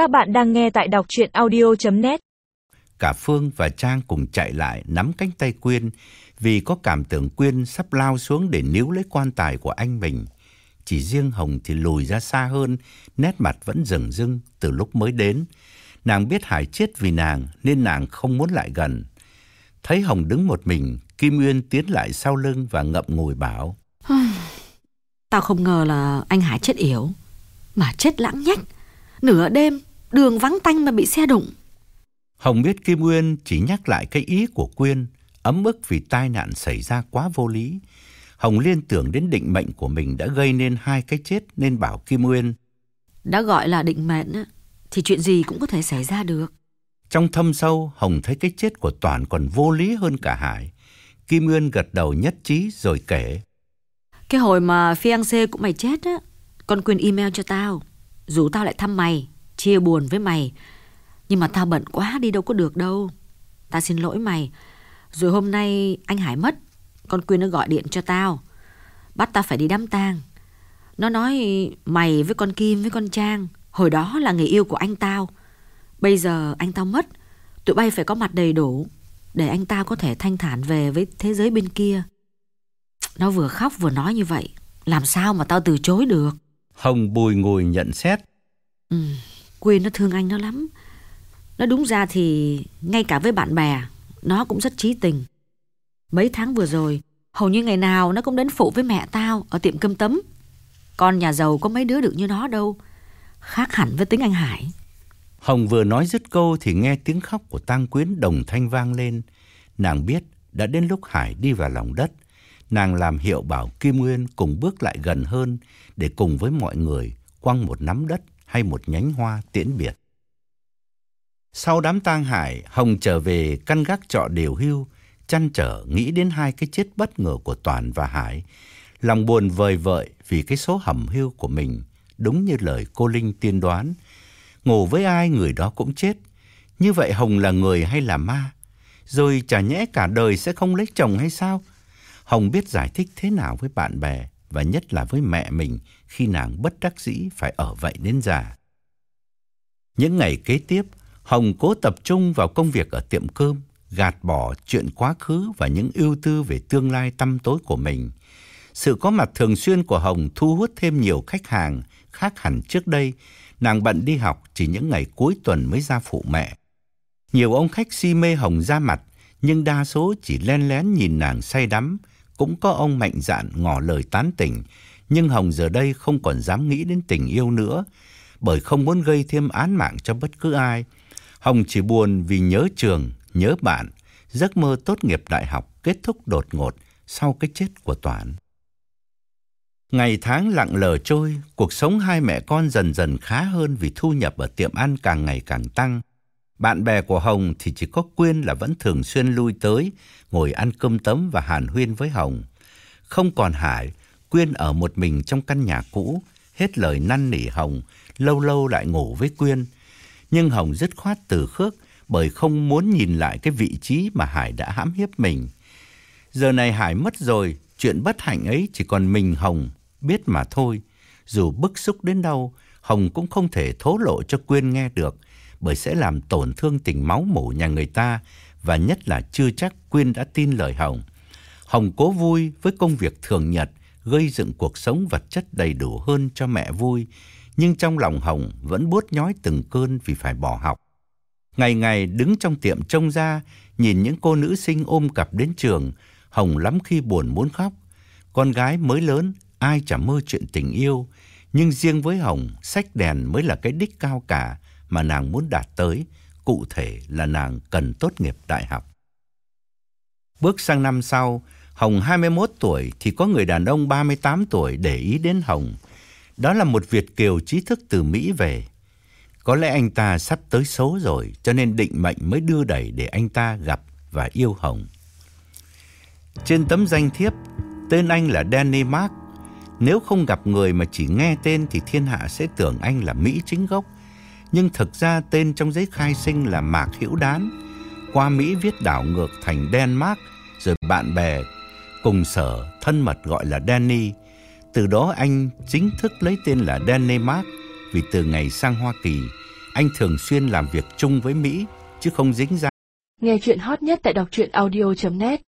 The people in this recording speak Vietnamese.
Các bạn đang nghe tại đọc chuyện audio.net Cả Phương và Trang cùng chạy lại nắm cánh tay Quyên vì có cảm tưởng Quyên sắp lao xuống để níu lấy quan tài của anh mình. Chỉ riêng Hồng thì lùi ra xa hơn, nét mặt vẫn rừng rưng từ lúc mới đến. Nàng biết Hải chết vì nàng nên nàng không muốn lại gần. Thấy Hồng đứng một mình, Kim Uyên tiến lại sau lưng và ngậm ngùi bảo. Tao không ngờ là anh Hải chết yểu, mà chết lãng nhách. Nửa đêm, đường vắng tanh mà bị xe đụng. Hồng biết Kim Uyên chỉ nhắc lại cái ý của Quyên, ấm ức vì tai nạn xảy ra quá vô lý. Hồng liên tưởng đến định mệnh của mình đã gây nên hai cái chết nên bảo Kim Uyên. Đã gọi là định mệnh á, thì chuyện gì cũng có thể xảy ra được. Trong thâm sâu, Hồng thấy cái chết của Toàn còn vô lý hơn cả Hải. Kim Uyên gật đầu nhất trí rồi kể. Cái hồi mà fiancé của mày chết á, con Quyên email cho tao. Rủ tao lại thăm mày, chia buồn với mày. Nhưng mà tao bận quá đi đâu có được đâu. Tao xin lỗi mày. Rồi hôm nay anh Hải mất, con Quyên nó gọi điện cho tao. Bắt tao phải đi đám tang. Nó nói mày với con Kim với con Trang, hồi đó là người yêu của anh tao. Bây giờ anh tao mất, tụi bay phải có mặt đầy đủ để anh tao có thể thanh thản về với thế giới bên kia. Nó vừa khóc vừa nói như vậy, làm sao mà tao từ chối được. Hồng bùi ngùi nhận xét. Ừ, Quyên nó thương anh nó lắm. Nó đúng ra thì ngay cả với bạn bè, nó cũng rất trí tình. Mấy tháng vừa rồi, hầu như ngày nào nó cũng đến phụ với mẹ tao ở tiệm cơm tấm. Con nhà giàu có mấy đứa được như nó đâu. Khác hẳn với tính anh Hải. Hồng vừa nói dứt câu thì nghe tiếng khóc của tang quyến đồng thanh vang lên. Nàng biết đã đến lúc Hải đi vào lòng đất. Nàng làm hiệu bảo Kim Nguyên cùng bước lại gần hơn để cùng với mọi người quăng một nắm đất hay một nhánh hoa tiễn biệt. Sau đám tang Hải, Hồng trở về căn gác trọ điều hưu, chăn trở nghĩ đến hai cái chết bất ngờ của Toàn và Hải. Lòng buồn vời vợi vì cái số hầm hưu của mình, đúng như lời cô Linh tiên đoán. Ngủ với ai người đó cũng chết. Như vậy Hồng là người hay là ma? Rồi chả nhẽ cả đời sẽ không lấy chồng hay sao? Hồng biết giải thích thế nào với bạn bè và nhất là với mẹ mình khi nàng bất đắc dĩ phải ở vậy đến già. Những ngày kế tiếp, Hồng cố tập trung vào công việc ở tiệm cơm, gạt bỏ chuyện quá khứ và những ưu tư về tương lai tăm tối của mình. Sự có mặt thường xuyên của Hồng thu hút thêm nhiều khách hàng khác hẳn trước đây. Nàng bận đi học chỉ những ngày cuối tuần mới ra phụ mẹ. Nhiều ông khách si mê Hồng ra mặt, nhưng đa số chỉ len lén nhìn nàng say đắm. Cũng có ông mạnh dạn ngỏ lời tán tỉnh, nhưng Hồng giờ đây không còn dám nghĩ đến tình yêu nữa, bởi không muốn gây thêm án mạng cho bất cứ ai. Hồng chỉ buồn vì nhớ trường, nhớ bạn, giấc mơ tốt nghiệp đại học kết thúc đột ngột sau cái chết của Toản. Ngày tháng lặng lờ trôi, cuộc sống hai mẹ con dần dần khá hơn vì thu nhập ở tiệm ăn càng ngày càng tăng. Bạn bè của Hồng thì chỉ có Quyên là vẫn thường xuyên lui tới, ngồi ăn cơm tấm và hàn huyên với Hồng. Không còn Hải, Quyên ở một mình trong căn nhà cũ, hết lời năn nỉ Hồng, lâu lâu lại ngủ với Quyên. Nhưng Hồng dứt khoát từ khước bởi không muốn nhìn lại cái vị trí mà Hải đã hãm hiếp mình. Giờ này Hải mất rồi, chuyện bất hạnh ấy chỉ còn mình Hồng biết mà thôi. Dù bức xúc đến đâu, Hồng cũng không thể thố lộ cho Quyên nghe được, bởi sẽ làm tổn thương tình máu mủ nhà người ta, và nhất là chưa chắc Quyên đã tin lời Hồng. Hồng cố vui với công việc thường nhật, gây dựng cuộc sống vật chất đầy đủ hơn cho mẹ vui, nhưng trong lòng Hồng vẫn buốt nhói từng cơn vì phải bỏ học. Ngày ngày đứng trong tiệm trông ra, nhìn những cô nữ sinh ôm cặp đến trường, Hồng lắm khi buồn muốn khóc. Con gái mới lớn, ai chả mơ chuyện tình yêu, nhưng riêng với Hồng, sách đèn mới là cái đích cao cả mà nàng muốn đạt tới, cụ thể là nàng cần tốt nghiệp đại học. Bước sang năm sau, Hồng 21 tuổi thì có người đàn ông 38 tuổi để ý đến Hồng. Đó là một Việt kiều trí thức từ Mỹ về. Có lẽ anh ta sắp tới số rồi, cho nên định mệnh mới đưa đẩy để anh ta gặp và yêu Hồng. Trên tấm danh thiếp, tên anh là Danny Mark. Nếu không gặp người mà chỉ nghe tên thì thiên hạ sẽ tưởng anh là Mỹ chính gốc. Nhưng thực ra tên trong giấy khai sinh là Mạc Hữu Đán. Qua Mỹ viết đảo ngược thành Denmark, rồi bạn bè cùng sở thân mật gọi là Danny. Từ đó anh chính thức lấy tên là Danny Mark vì từ ngày sang Hoa Kỳ, Anh thường xuyên làm việc chung với Mỹ chứ không dính ra Nghe chuyện hot nhất tại đọc truyện audio.net